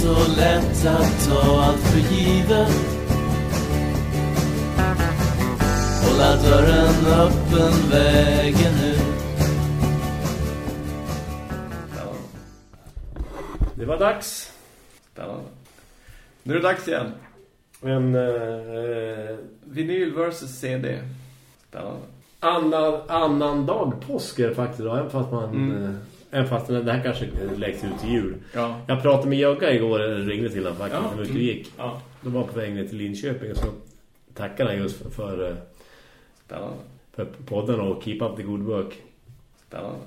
så lätt att ta allt för givet Hålla dörren öppen vägen ut Det var dags. Spännande. Nu är det dags igen. En eh, Vinyl versus CD. Spännande. annan, annan dag påsk är det faktiskt då, även fast man... Mm. Eh, även fast det här kanske läggs ut till jul. Ja. Jag pratade med Jögga igår, eller ringde till honom faktiskt, Ja. hur mycket det gick. Ja. De var på väg ner till Linköping och så tackade han just för, för, eh, för podden och keep up the good work. Spännande.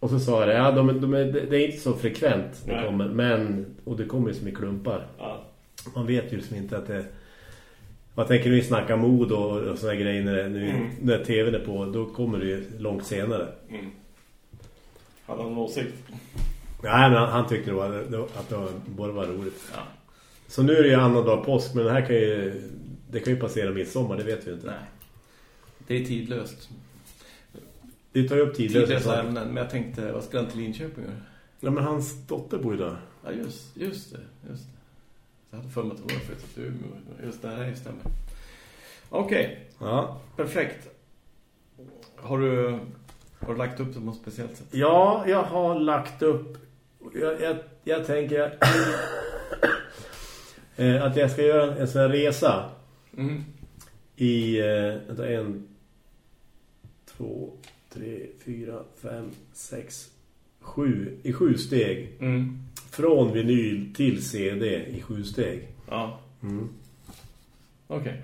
Och så sa jag, ja, de, de, är- det är inte så frekvent det kommer, men, och det kommer ju som i klumpar. Ja. Man vet ju som inte att det... Jag tänker nu snacka mod och, och såna grejer när, nu, Mm. när tvn är på, då kommer det ju långt senare. Mm. Hade han en åsikt? Nej, men han, han tyckte det var, det, att det var, bara var roligt. Ja. Så nu är det ju annan dag påsk, men det här kan ju, det kan ju passera midsommar, det vet vi inte. Nej. Det är tidlöst. Det tar ju upp tidlösa Tidlösa ämnen. Men jag tänkte, vad skulle han till Linköping göra? Ja, men hans dotter bor ju där. Ja, just, just det. Just det. Jag hade för mig att det var flyttat till Umeå. Just det, här stämmer. Okej, Ja. perfekt. Har du, har du lagt upp det på något speciellt sätt? Ja, jag har lagt upp... Jag, jag, jag tänker eh, att jag ska göra en sån här resa Mm. i eh, vänta, en, två, tre, fyra, fem, sex, sju. I sju steg. Mm. Från vinyl till CD i sju steg. Ja. Mm. Okej.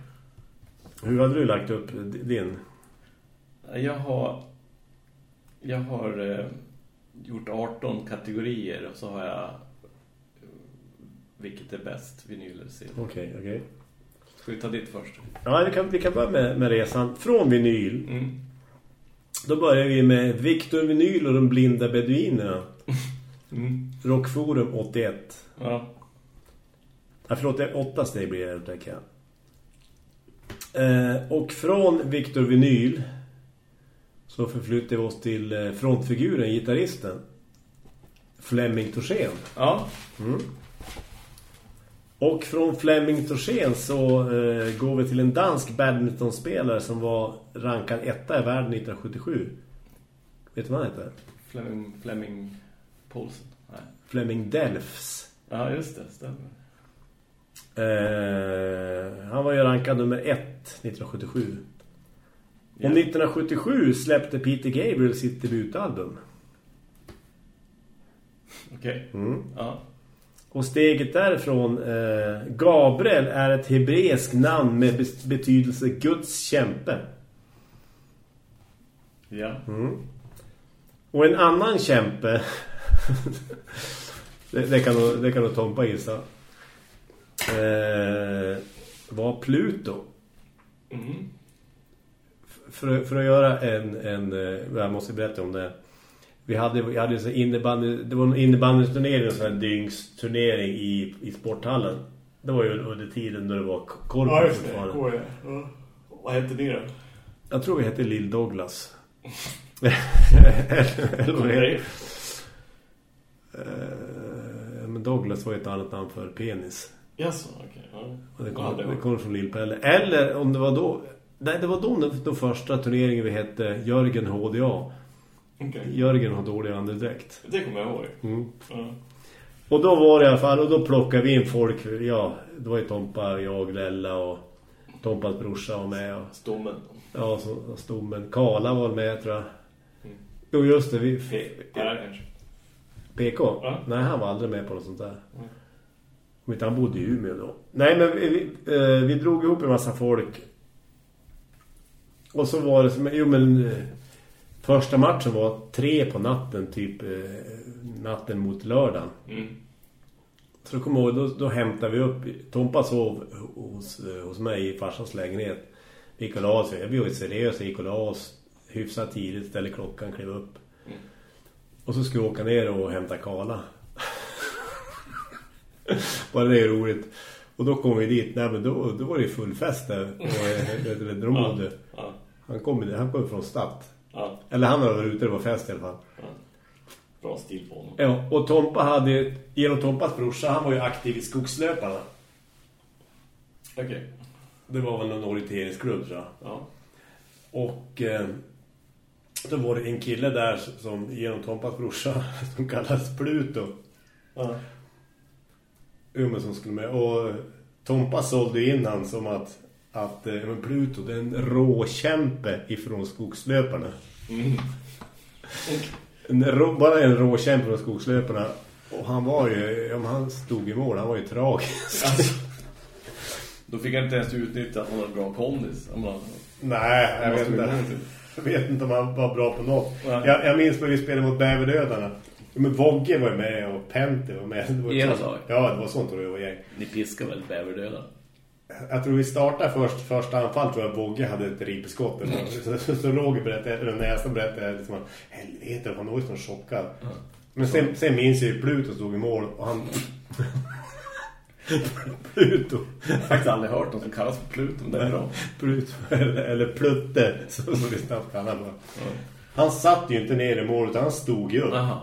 Hur hade du lagt upp din? Jag har jag har eh, gjort 18 kategorier och så har jag vilket är bäst, vinyl eller CD. Okej, okej. Ska vi ta ditt först? Ja, vi kan, vi kan börja med, med resan. Från vinyl. Mm. Då börjar vi med Victor Vinyl och de blinda beduinerna. Mm. Rockforum 81. Ja. Ja, förlåt, det är åtta steg blir det, tänker jag. Eh, och från Victor Vinyl så förflyttar vi oss till eh, frontfiguren, gitarristen. Flemming Torsen. Ja. Mm. Och från Flemming Torsen så eh, går vi till en dansk badmintonspelare som var rankad etta i världen 1977. Vet du vad han heter? Fleming, Fleming Paulsen. Nej. Flemming Delfs. Ja, just det. Stämmer. Eh, han var ju rankad nummer ett 1977. Ja. Och 1977 släppte Peter Gabriel sitt debutalbum. Okej. Mm. Ja. Och steget därifrån, eh, Gabriel är ett hebreisk namn med be- betydelse Guds kämpe. Ja. Mm. Och en annan kämpe, det, det, kan nog, det kan nog Tompa gissa, eh, var Pluto. Mm. För, för att göra en, en eh, jag måste berätta om det. Vi hade, vi hade en sån innebandy, det var en innebandysturnering, en sån här dygnsturnering i, i sporthallen. Det var ju under tiden då det var korpen fortfarande. KE. Ja. Vad hette ni då? Jag tror vi hette Lill Douglas. Eller det. Eh, Men Douglas var ju ett annat namn för penis. Jaså, okej. Ja. Och det Ja, kom, det det var- kom från Lill Pelle. Eller om det var då... Nej, det var då den, första turneringen vi hette Jörgen HDA. Okej. Jörgen har dålig andedräkt. Det kommer jag ihåg. Mm. Ja. Och då var det i alla fall, och då plockade vi in folk, ja, det var ju Tompa, jag, Lella och Tompas brorsa var med. Och, Stommen. ja, så Stommen. Kala var med, tror jag. Mm. Jo, just det, vi... P- Per kanske. PK? Ja. Nej, han var aldrig med på något sånt där. Mm. Inte han bodde i Umeå då. Nej, men vi, vi, eh, vi drog ihop en massa folk. Och så var det som, jo men... eh, Första matchen var tre på natten, typ eh, natten mot lördagen. Mm. Så då kommer jag ihåg, då, då hämtade vi upp Tompa sov hos, eh, hos mig i farsans lägenhet. Vi gick och la oss, jag blev seriös, jag gick och la oss hyfsat tidigt, ställde klockan, klev upp. Mm. Och så skulle vi åka ner och hämta Kala. Bara det är roligt. Och då kom vi dit, nej men då, då var det ju full fest där. Och, eh, de bodde. Ja. Han kom, han kom från Stadt. Ja. Eller han var ute, det var fest i alla fall. Ja. Bra stil på honom. Ja, och Tompa hade, genom Tompas brorsa, han var ju aktiv i skogslöparna. Okej. Det var väl någon orienteringsklubb tror jag. Ja. Och eh, då var det en kille där som genom Tompas brorsa som kallas Pluto. Ja. Jo, men som skulle med. Och Tompa sålde in han som att, att eh, Pluto det är en råkämpe ifrån skogslöparna. Mm. En rå, bara en råkämpe från skogslöparna. Och han var ju, om han stod i mål, han var ju tragisk. Alltså, då fick han inte ens utnyttja att han hade bra kondis. Bara, Nej, jag vet inte. typ. Jag vet inte om han var bra på något. Jag, jag minns när vi spelade mot Bäverdödarna. Men Vogge var med och Pente var med. Det var? Ja, det var sånt tror jag var gäng. Ni piskar väl bäverdöda? Jag tror vi startade först, första anfall tror jag Vogge hade ett ripskott. något. Så, så, så Roger berättade, eller nästan berättade liksom helvete, han var ju så chockad. Men sen, sen minns jag ju Pluto stod i mål och han... Pluto. Jag har faktiskt aldrig hört någon som kallas för Pluton. Det är bra. Pluto, eller, eller Plutte, som vi snabbt kallar honom. Han satt ju inte ner i mål utan han stod ju upp. Jaha.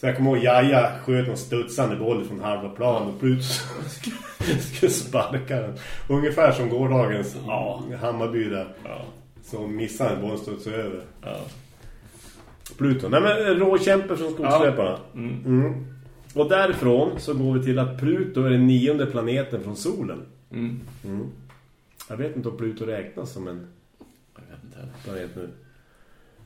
Så jag kommer ihåg Jaja sköt en studsande boll från halva plan och Pluto skulle sparka den. Ungefär som gårdagens Ja. Hammarby där. Ja. Som missade en boll studsade över. Ja. Pluto. Nej men råkämpe från skogslöparna. Mm. Mm. Och därifrån så går vi till att Pluto är den nionde planeten från solen. Mm. Mm. Jag vet inte om Pluto räknas som en Jag vet planet nu.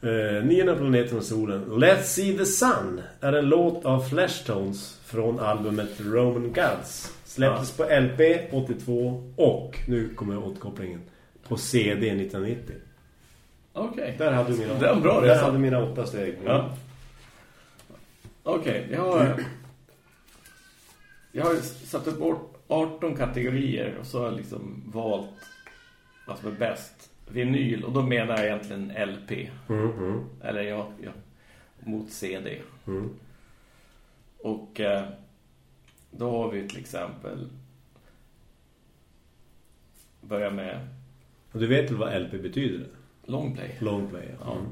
Eh, nionde planeten från solen. Let's See the Sun är en låt av Flashtones från albumet Roman Gods. Släpptes på LP 82 och, nu kommer återkopplingen, på CD 1990. Okej. Där hade du mina, en bra där hade mina åtta steg. Ja. Okej, jag har... Jag har satt upp bort 18 kategorier och så har jag liksom valt vad som är bäst. Vinyl, och då menar jag egentligen LP. Mm, mm, Eller ja, ja mot CD. mm. Och eh, då har vi till exempel börja med Och du vet väl vad LP betyder? longplay. Long play. Ja. Mm.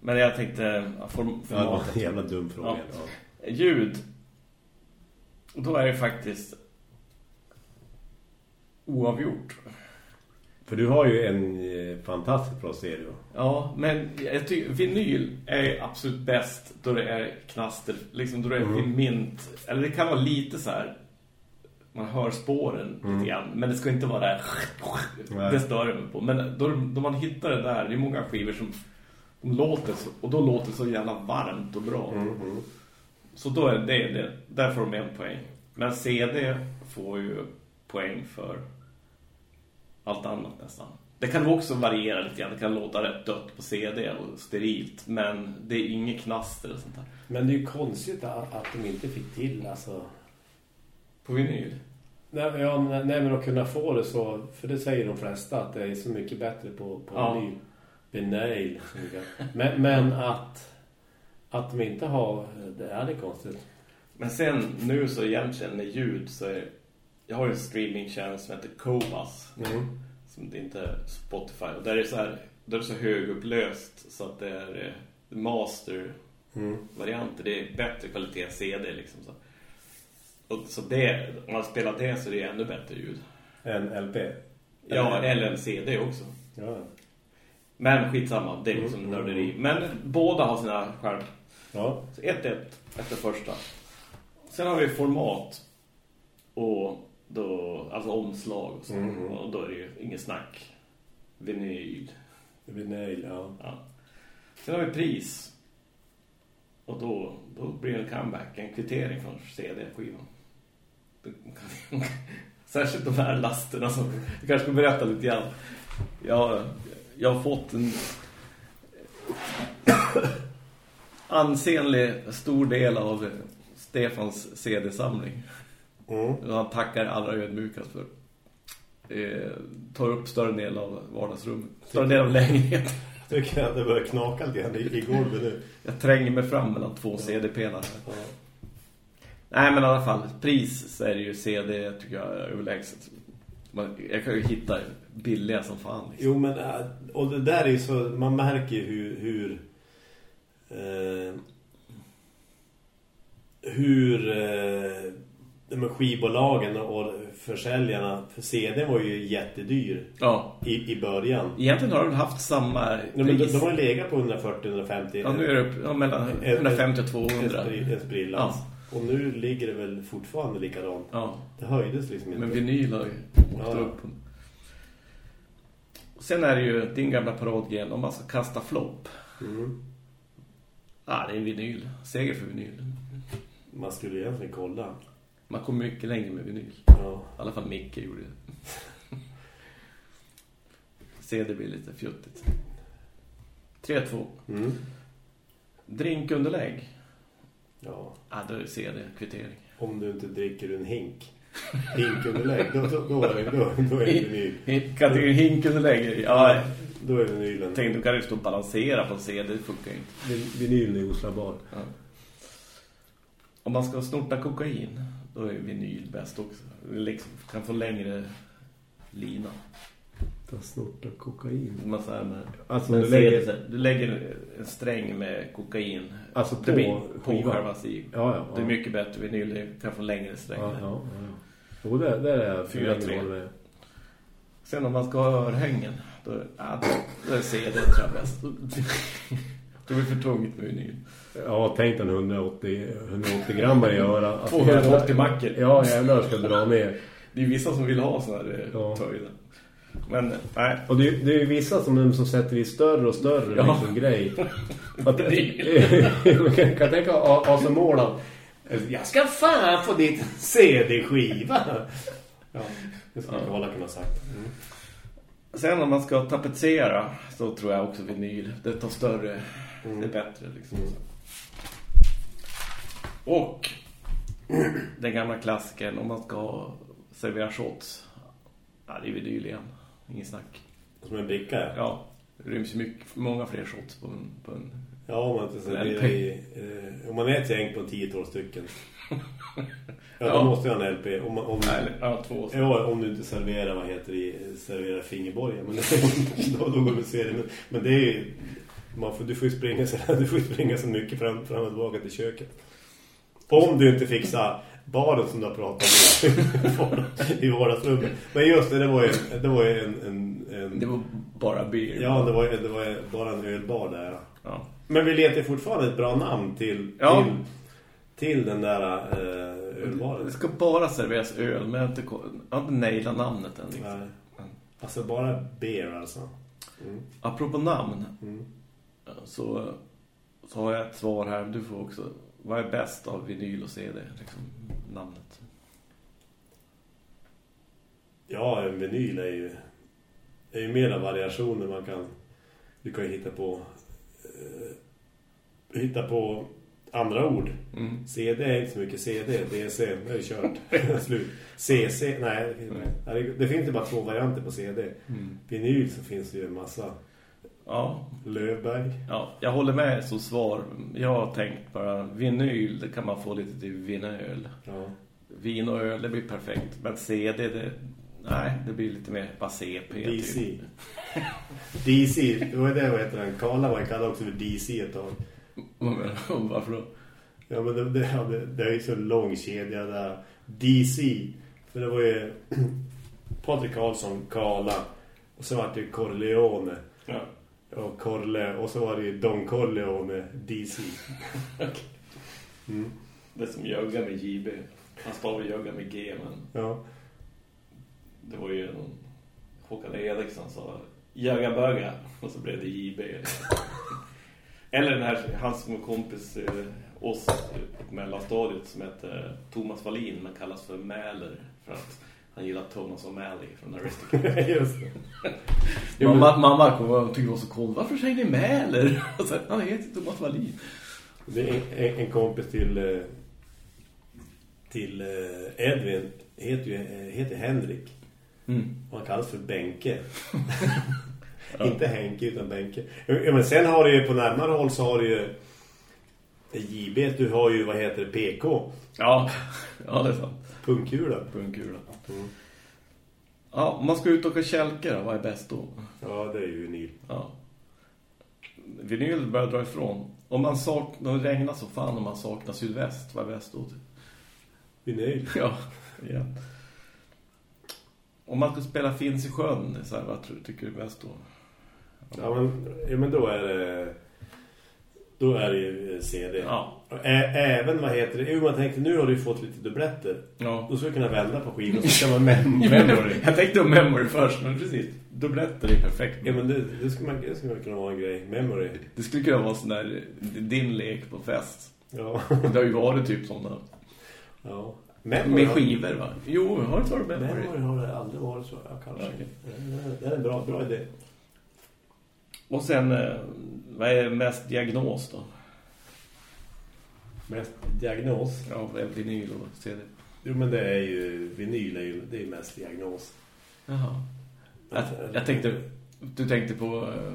Men jag tänkte ja, form, Ja, det var formatet. en jävla dum fråga. Ja. Ja. Ljud. Då är det faktiskt oavgjort. För du har ju en eh, fantastiskt bra stereo. Ja, men jag tycker vinyl är absolut bäst då det är knaster, liksom då det är Mm. mint. Eller det kan vara lite så här man hör spåren Mm. lite grann, men det ska inte vara där. Det stör mig på. Men då, då man hittar det där, det är många skivor som de låter så, och då låter det så jävla varmt och bra. Mm, mm. Så då är det, det där får de en poäng. Men CD får ju poäng för allt annat nästan. Det kan också variera lite grann. Det kan låta rätt dött på CD och sterilt. Men det är inget knaster och sånt där. Men det är ju konstigt att, att de inte fick till alltså... På vinyl. Nej, ja, nej, men att kunna få det så... För det säger de flesta att det är så mycket bättre på, på Ja. vinyl. Vinyl. Men, men att... Att de inte har... Det är det konstigt. Men sen nu så egentligen med ljud så är... Jag har ju en streamingtjänst som heter Cobas. Mm. Som det inte är Spotify. Och där är så här... Där är så högupplöst så att det är eh, master Mm. varianter. Det är bättre kvalitet än CD liksom så. Och så det, om man spelar det så är det ännu bättre ljud. En LP. Ja, eller en CD också. Ja. Men skitsamma, det är liksom Mm. nörderi. Men båda har sina skärm. Ja. Så 1-1 efter första. Sen har vi format. Och då, alltså omslag och så. Mm. Och då är det ju ingen snack. Vinyl. Vinyl, ja. Ja. Sen har vi pris. Och då, då blir det en comeback, en kvittering från CD-skivan. Särskilt de här lasterna som du kanske ska berätta lite grann. Jag, jag har fått en ansenlig stor del av Stefans CD-samling. Mm. Han tackar allra ödmjukast för. Eh, tar upp större del av vardagsrummet. Större del av lägenheten. Jag tycker att det börjar knaka lite grann i, golvet nu. Jag tränger mig fram mellan två CD-pelare. Ja. Nej, men i alla fall. Pris så är det ju CD, tycker jag, är överlägset. Jag kan ju hitta billiga som fan. Liksom. Jo, men äh, och det där är ju så, man märker ju hur, hur eh, hur eh, de här skivbolagen och försäljarna för CD var ju jättedyr Ja. i, i början. Egentligen har de haft samma Nej, men de, pris. de har legat på 140-150 Ja, nu är det upp- ja, mellan 150 och 200. en sprillans. Och nu ligger det väl fortfarande likadant. Ja. Det höjdes liksom inte. Men vinyl har ju åkt Ja. upp. Sen är det ju din gamla paradgren om man ska kasta flopp. Mm. Ja, det är en vinyl. Seger för vinyl. Man skulle egentligen kolla. Man kommer mycket längre med vinyl. Ja. I alla fall Micke gjorde det. CD blir lite fjuttigt. 3-2. Mm. Drinkunderlägg. ja. Ja, då är det CD-kvittering. Om du inte dricker en hink. Hinkunderlägg. Då, då, då, är det, då, då är det vinyl. Kategorin hinkunderlägg. Ja, Då är det vinylen. tänk du kan ju stå och balansera på en CD. Det funkar ju inte. Vin- Vinylen är oslagbar. Ja. Om man ska snorta kokain, då är vinyl bäst också. Liksom kan få längre lina. Ta snorta kokain. Man så med, Alltså, du lägger- så du lägger en sträng med kokain. Alltså det på blir på själva sig. Ja, ja. Det är ja. mycket bättre vinyl, du kan få längre sträng. Ja, ja, ja. Jo, det, det är jag Fyra, med. Sen om man ska ha örhängen, då, ja, då, då är CD tror jag bäst. det blir för tungt med vinyl. Ja, tänk en 180, 180 gram i öra. Att 280 jävlar- mackor. Ja, jävlar ska dra ner. Det är vissa som vill ha sådana här Ja. ja. töjda. Men nej, Och det, det är ju vissa som, som sätter i större och större Ja. liksom, grej. Att, jag kan tänka Asa Måland. Jag ska fan få ditt CD-skiva. Ja, det skulle Ja. ja. kunna sagt. Mm. Sen om man ska tapetsera så tror jag också vinyl. Det tar större, Mm. det är bättre liksom. Mm. Och den gamla klassiken om man ska servera shots. Ja, det är vinyl igen. Ingen snack. Som en bricka, ja. Det ryms mycket, många fler shots på en... På en Ja, om man inte serverar LP. i... Eh, om man är ett gäng på 10-12 stycken. Ja, då Ja. måste jag ha en LP. Om, man- om, nej, ja, två. Ja, om du inte serverar, vad heter det, serverar fingerborgar. Men då, då går vi se det. Men, men det är ju, man får, du får ju springa så, du får springa så mycket fram, fram och tillbaka till köket. Om du inte fixar baren som du har pratat om i vardagsrummet. Men just det, det var ju, det var ju en, en, en Det var bara beer. Ja, det var, det var bara en ölbar där. ja. Men vi letar fortfarande ett bra namn till, Ja. till, till den där eh, ölbaren. Det ska bara serveras öl, men jag har inte, jag har inte nailat namnet än. Liksom. Nej. Alltså bara beer alltså. Mm. Apropå namn Mm. så, så har jag ett svar här. Du får också. Vad är bäst av vinyl och CD? Liksom, namnet. Ja, en vinyl är ju är ju mera variationer man kan du kan hitta på hitta på andra ord. Mm. CD är inte så mycket CD, DC, det är ju kört. Slut. CC, nej, det finns, nej, det- det finns ju bara två varianter på CD. Mm. Vinyl så finns det ju en massa Ja, Lövberg. ja, jag håller med som svar. Jag har tänkt bara vinyl, det kan man få lite till vinöl. Ja. Vin och öl, det blir perfekt. Men CD, det, nej, det blir lite mer bara CP. DC. Typ. DC, det var det vad heter den? Karla var kallad också för DC ett tag. Varför då? Ja, men det, det, det, är ju så lång kedja där. DC. För det var ju Patrik Karlsson, Karla. Och så var det ju Corleone. Ja. Och Corle. Och så var det ju Don Corleone, DC. Mm. Det som Jögga med JB. Han stavar Jögga med G, men Ja. Det var ju någon Håkan Eriksson sa Jögga böga och så blev det JB. Eller den här, hans små kompis eh, oss på mellanstadiet som heter Thomas Wallin men kallas för Mäler för att han gillar Thomas O'Malley från Aristocats. Just det. mamma, mamma kom och tyckte det var så cool. Varför säger ni Mäler? Och så, han heter Thomas Wallin. Det är en, en, kompis till eh, till eh, Edvin heter ju heter Henrik. Mm. Och han kallas för Benke. Inte Henke utan Benke. Ja, men sen har du ju på närmare håll så har du ju JB, du har ju vad heter det, PK. Ja, ja det är sant. Pungkula. Pungkula. Mm. Ja, om man ska ut och åka kälke då, vad är bäst då? Ja, det är ju vinyl. Ja. vinyl börjar dra ifrån. Om man saknar, det regnar så fan om man saknar sydväst, vad är väst då? Typ? Vinyl. Ja, ja. Om man ska spela Finns i sjön, så här, vad tror, tycker du bäst då? Ja, men, ja, men då är det... Då är det ju CD. Ja. Även, vad heter det? Jo, man tänkte, nu har du fått lite dubbletter. Ja. Då ska du kunna vända på skivan så ska man mem Memory. Jag tänkte om memory först, men precis. Dubbletter är perfekt. Ja, men det, det, ska man, det ska man kunna vara en grej. Memory. Det skulle kunna vara sån där din lek på fest. Ja. Det har ju varit typ sådana. ja. Memory Med skivor va? Jo, har det varit memory? Memory har det aldrig varit så. Ja, kanske. Okej. Det- är en bra, bra idé. Och sen, eh, vad är mest diagnos då? Mest diagnos. Ja, vinyl och CD? Jo, men det är ju... Vinyl är ju det är mest diagnos. Jaha. Jag, jag tänkte, du tänkte på... eh,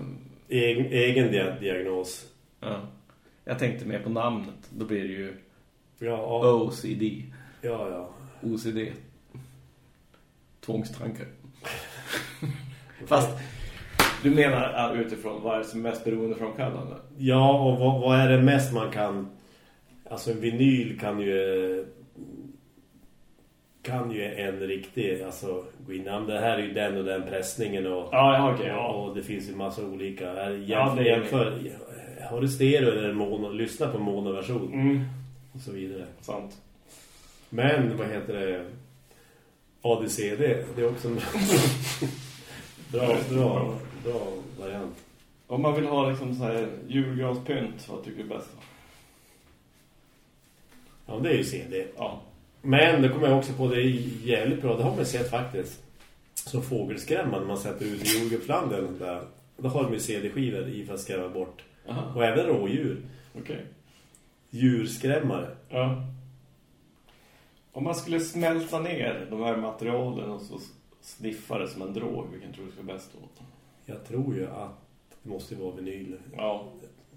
Egen, egen dia diagnos. Ja. Jag tänkte mer på namnet. Då blir det ju Ja, ja, OCD. Ja. ja. OCD. Tvångstankar. Fast du menar utifrån vad är det som är mest beroendeframkallande? Ja, och vad, vad är det mest man kan... Alltså en vinyl kan ju... Kan ju en riktig... Alltså gå in... ja, Det här är ju den och den pressningen och... Ja, ja okej. Och det finns ju massa olika... Ja, Jämför, är- jämför, har du stereo eller mono? Lyssna på monoversion Mm, och så vidare. sant. Men vad heter det? ADCD, det är också en bra, bra, bra variant. Om man vill ha liksom så här julgranspynt, vad tycker du bäst? då? Ja, det är ju CD. Ja. Men det kommer jag också på, det är jävligt bra. Det har man sett faktiskt. Som fågelskrämman man sätter ut i jordgubbslandet. Där. Då har de ju CD-skivor i för att skrämma bort. Aha, Och även rådjur. okej. Djurskrämmare. Ja. Om man skulle smälta ner de här materialen och så sniffa det som en drog, vilken tror du ska bäst då? Jag tror ju att det måste vara vinyl. Ja,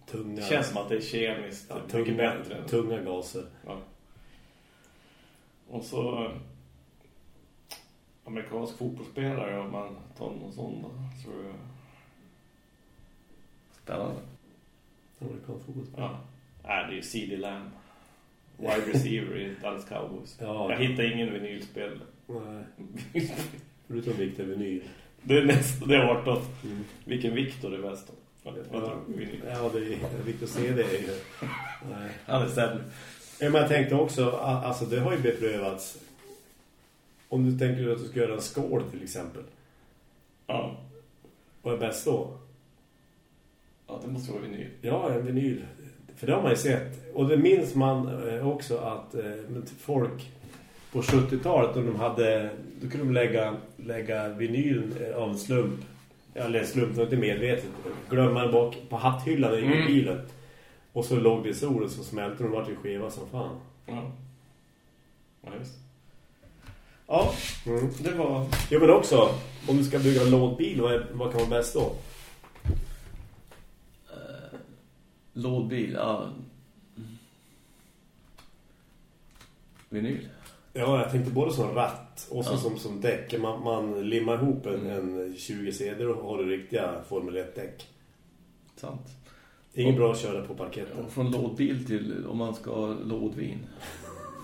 Tunga, det känns som att det är kemiskt ja, mycket tunga, bättre. än- tunga gaser. Ja. Och så eh, amerikansk fotbollsspelare om man tar någon sån då. Så är det spännande. Amerikansk fotboll. Ja. Nej, det är ju CD Lamb. Wide receiver i Dallas Cowboys. Ja, Jag hittar ingen vinylspel. Nej, förutom Victor Vinyl. det är nästa, det är 18. Mm. Vilken Victor är bäst då? Ja, ja, det är Victor CD är ju... Nej. Han är sämre. Ja, men jag tänkte också, alltså det har ju beprövats. Om du tänker att du ska göra en skål till exempel. Ja. Vad är bäst då? ja, det måste vara vinyl. Ja, en vinyl. För det har man ju sett. Och det minns man eh, också att eh, folk på 70-talet, om de hade, då kunde de lägga, lägga vinyl eh, av en slump. Eller en slump, det var inte medvetet. Glömma den bak på hatthyllan i Mm. bilen. Och så låg det i solen så smälte de vart ju skeva som fan. Ja. Ja, just. Ja, Mm. det var... Jo men också, om du ska bygga en lådbil, vad, är, vad kan vara bäst då? Eh, lådbil, ja. Vinyl. Ja, jag tänkte både som ratt och Ja. som, som däck. Man, man limmar ihop en, en 20 CD och har du riktiga Formel 1-däck. Sant. Ingen Och- bra att köra på parketten. Från lådbil till om man ska ha lådvin.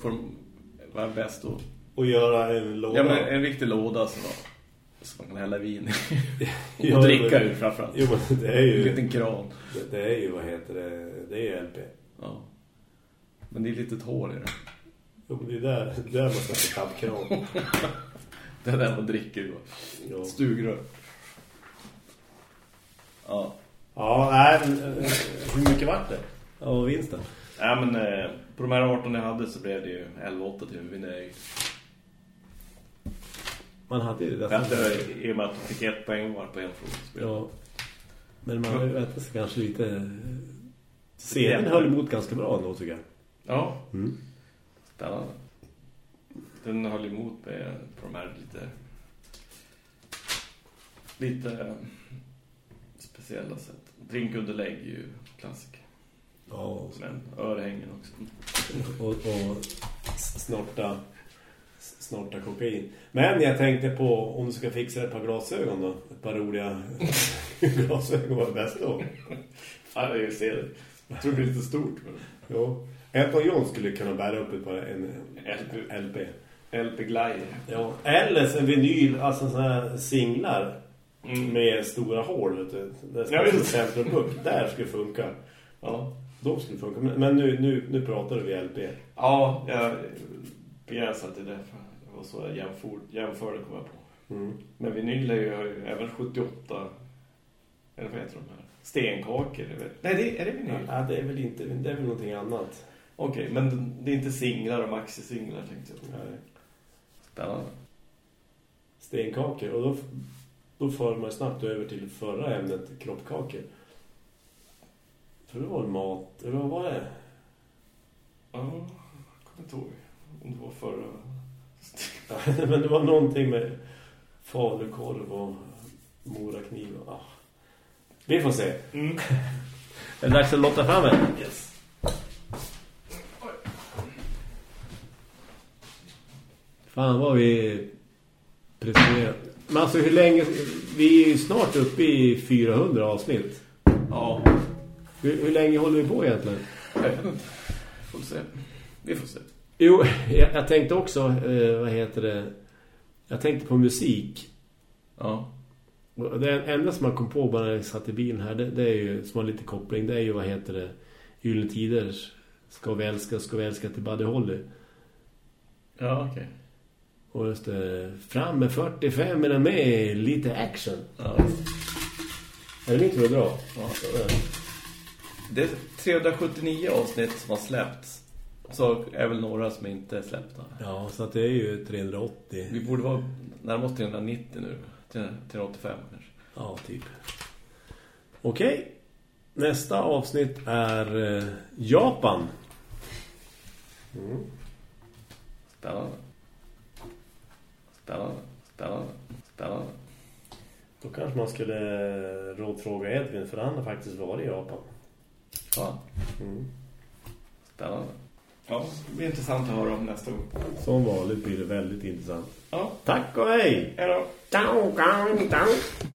Vad är bäst då? Och göra en låda. Ja, men en riktig låda så, så man kan hälla vin i. och dricka ur framförallt. Jo, men det är En ju... liten kran. Det, det är ju, vad heter det? Det är ju LP. Ja. Men det är lite hål i det. Jo, men det är där, där man sätter tappkran. Det är där man dricker då. Ja, Stugrör. Ja. ja nej, eh, hur mycket vart det? Ja, vinsten. Ja, men eh, på de här 18 jag hade så blev det ju 11-8 till vinner. Man hade ju det. Jag hade i och med att jag fick ett poäng var på en fråga. Ja. Men man har ju väntat sig kanske lite... Scenen höll emot ganska bra ändå tycker jag. Ja, Mm. spännande. Den höll emot med på de här lite lite eh, speciella sätt. Drinkunderlägg är ju klassiker. Ja, Men örhängen också. och, och snorta snorta kokain. Men jag tänkte på om du ska fixa ett par glasögon då. Ett par roliga glasögon var det bäst då. Ja, det är ju ser Jag tror det blir lite stort. Men... Jo. Elton John skulle kunna bära upp ett par en LP. LP. LP Glide. Ja. Eller en vinyl, alltså sådana här singlar Mm. med stora hål, vet du. Där ska Ja, ja, just. centrum upp. Där skulle funka. Ja. De skulle funka. Men, nu, nu, nu pratar vi LP. Ja, jag begränsar till det. för Det var så jag jämför, jämförde kom jag på. Mm. Men vinyl är ju även 78... Eller vad heter de här? Stenkakor. är det- Nej, det, är det vinyl? Ja, det är väl inte, det är väl någonting annat. Okej, men det är inte singlar och maxi-singlar tänkte jag. Nej. Spännande. Stenkakor. Och då, då för man snabbt över till förra ämnet, kroppkakor. För det var mat, eller vad var det? Ja, jag kommer inte ihåg om det var förra... Ja, Men det var någonting med falukorv och morakniv. Och, ah. Vi får se. Mm. Är det dags att lotta fram en? Yes. Fan vad vi presterar. Men alltså hur länge... Vi är ju snart uppe i 400 avsnitt. Ja, Hur, hur länge håller vi på egentligen? jag vet inte. Får se. Vi får se. Jo, jag, jag tänkte också, eh, vad heter det? Jag tänkte på musik. Ja. Det enda som man kom på bara när jag satt i bilen här, det, det är ju, som har lite koppling, det är ju, vad heter det? Gyllene Tiders. Ska vi älska, ska vi älska till Buddy Holly. Ja, okej. Och just det, fram med 45 eller med lite action. Ja. Är det min tur att dra? Ja. Det är 379 avsnitt som har släppts. Så är väl några som inte är släppta. Ja, så att det är ju 380. Vi borde vara närmast 390 nu. 385 kanske. Ja, typ. Okej. Nästa avsnitt är eh, Japan. Mm. Spännande. Spännande. Spännande. Spännande. Då kanske man skulle rådfråga Edvin, för han har faktiskt varit i Japan. Ja, Mm. spännande. Ja, det blir intressant att höra om nästa gång. Som vanligt blir det väldigt intressant. Ja, Tack och hej! hej då. Ciao, ciao, ciao.